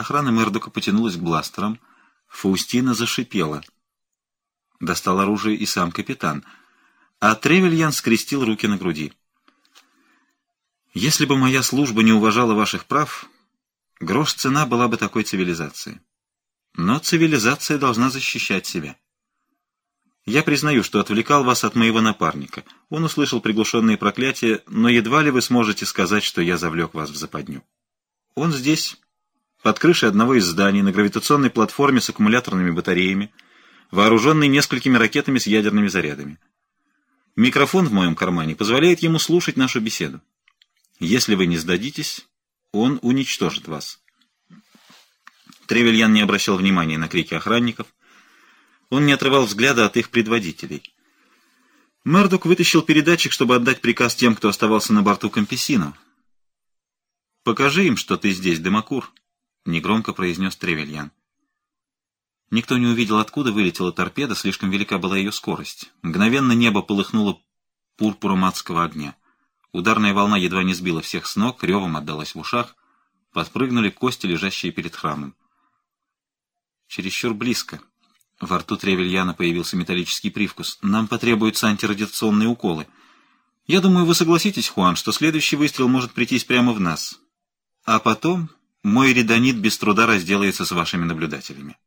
Охрана Мердока потянулась к бластерам. Фаустина зашипела. Достал оружие и сам капитан. А Тревельян скрестил руки на груди. «Если бы моя служба не уважала ваших прав, грош цена была бы такой цивилизации. Но цивилизация должна защищать себя». Я признаю, что отвлекал вас от моего напарника. Он услышал приглушенные проклятия, но едва ли вы сможете сказать, что я завлек вас в западню. Он здесь, под крышей одного из зданий, на гравитационной платформе с аккумуляторными батареями, вооруженный несколькими ракетами с ядерными зарядами. Микрофон в моем кармане позволяет ему слушать нашу беседу. Если вы не сдадитесь, он уничтожит вас. Тревельян не обращал внимания на крики охранников, он не отрывал взгляда от их предводителей. Мердок вытащил передатчик, чтобы отдать приказ тем, кто оставался на борту Компесино. «Покажи им, что ты здесь, Демакур», — негромко произнес Тревельян. Никто не увидел, откуда вылетела торпеда, слишком велика была ее скорость. Мгновенно небо полыхнуло пурпуром адского огня. Ударная волна едва не сбила всех с ног, ревом отдалась в ушах, подпрыгнули кости, лежащие перед храмом. Чересчур близко. Во рту Тревельяна появился металлический привкус. «Нам потребуются антирадиационные уколы. Я думаю, вы согласитесь, Хуан, что следующий выстрел может прийтись прямо в нас. А потом мой редонит без труда разделается с вашими наблюдателями».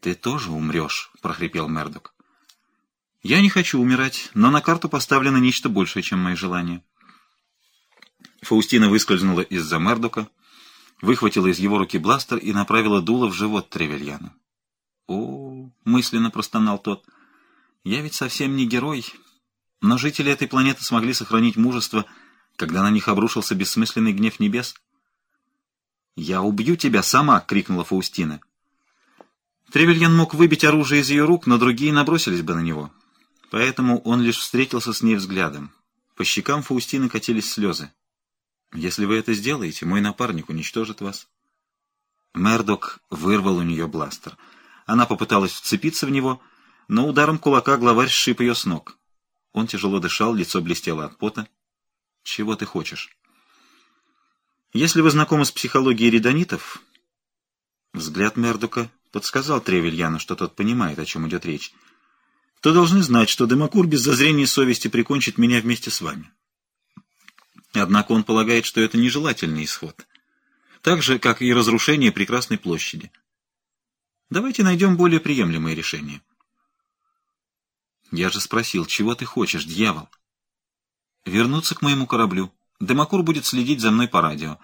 «Ты тоже умрешь», — прохрипел Мердок. «Я не хочу умирать, но на карту поставлено нечто большее, чем мои желания». Фаустина выскользнула из-за Мердока, выхватила из его руки бластер и направила дуло в живот Тревельяну. «О, — мысленно простонал тот, — я ведь совсем не герой, но жители этой планеты смогли сохранить мужество, когда на них обрушился бессмысленный гнев небес. «Я убью тебя сама!» — крикнула Фаустина. Тревельян мог выбить оружие из ее рук, но другие набросились бы на него. Поэтому он лишь встретился с ней взглядом. По щекам Фаустины катились слезы. «Если вы это сделаете, мой напарник уничтожит вас». Мердок вырвал у нее бластер — она попыталась вцепиться в него, но ударом кулака главарь сшиб ее с ног. Он тяжело дышал, лицо блестело от пота. «Чего ты хочешь?» «Если вы знакомы с психологией редонитов...» Взгляд Мердука подсказал Тревельяну, что тот понимает, о чем идет речь. «То должны знать, что Демокур без зазрения совести прикончит меня вместе с вами». Однако он полагает, что это нежелательный исход. Так же, как и разрушение прекрасной площади. Давайте найдем более приемлемое решение. Я же спросил, чего ты хочешь, дьявол? Вернуться к моему кораблю. Демакур будет следить за мной по радио.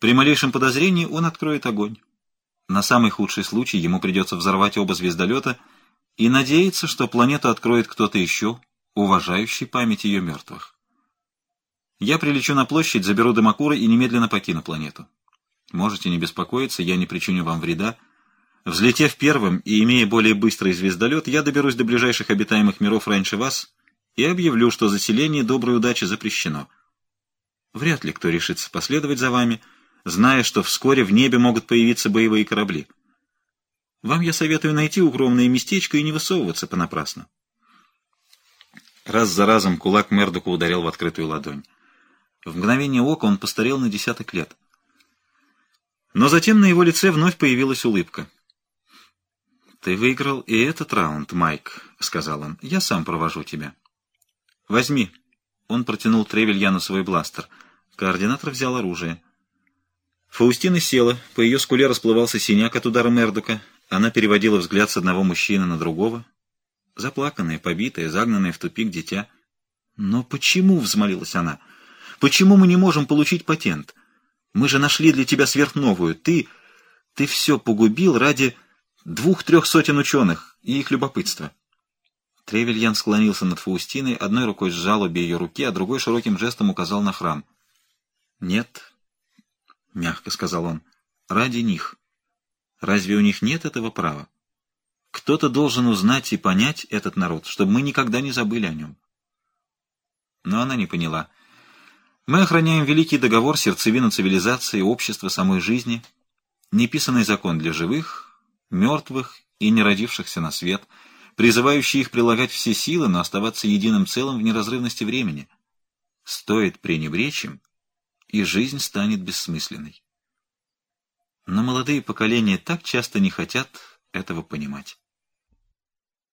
При малейшем подозрении он откроет огонь. На самый худший случай ему придется взорвать оба звездолета и надеяться, что планету откроет кто-то еще, уважающий память ее мертвых. Я прилечу на площадь, заберу Демакура и немедленно покину планету. Можете не беспокоиться, я не причиню вам вреда, Взлетев первым и имея более быстрый звездолет, я доберусь до ближайших обитаемых миров раньше вас и объявлю, что заселение доброй удачи запрещено. Вряд ли кто решится последовать за вами, зная, что вскоре в небе могут появиться боевые корабли. Вам я советую найти укромное местечко и не высовываться понапрасну. Раз за разом кулак Мердока ударил в открытую ладонь. В мгновение ока он постарел на десяток лет. Но затем на его лице вновь появилась улыбка. «Ты выиграл и этот раунд, Майк», — сказал он. «Я сам провожу тебя». «Возьми». Он протянул Тревельяну свой бластер. Координатор взял оружие. Фаустина села, по ее скуле расплывался синяк от удара Мердука. Она переводила взгляд с одного мужчины на другого. Заплаканная, побитая, загнанная в тупик дитя. «Но почему?» — взмолилась она. «Почему мы не можем получить патент? Мы же нашли для тебя сверхновую. Ты... ты все погубил ради...» двух-трех сотен ученых и их любопытство. Тревельян склонился над Фаустиной, одной рукой сжал обе ее руки, а другой широким жестом указал на храм. «Нет», — мягко сказал он, — «ради них. Разве у них нет этого права? Кто-то должен узнать и понять этот народ, чтобы мы никогда не забыли о нем». Но она не поняла. Мы охраняем великий договор, сердцевину цивилизации, общества, самой жизни, неписанный закон для живых, мертвых и не родившихся на свет, призывающий их прилагать все силы, но оставаться единым целым в неразрывности времени. Стоит пренебречь им, и жизнь станет бессмысленной. но молодые поколения так часто не хотят этого понимать.